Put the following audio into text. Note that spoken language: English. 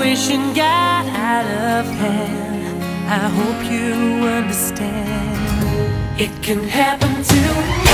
situation got out of hand. I hope you understand. It can happen to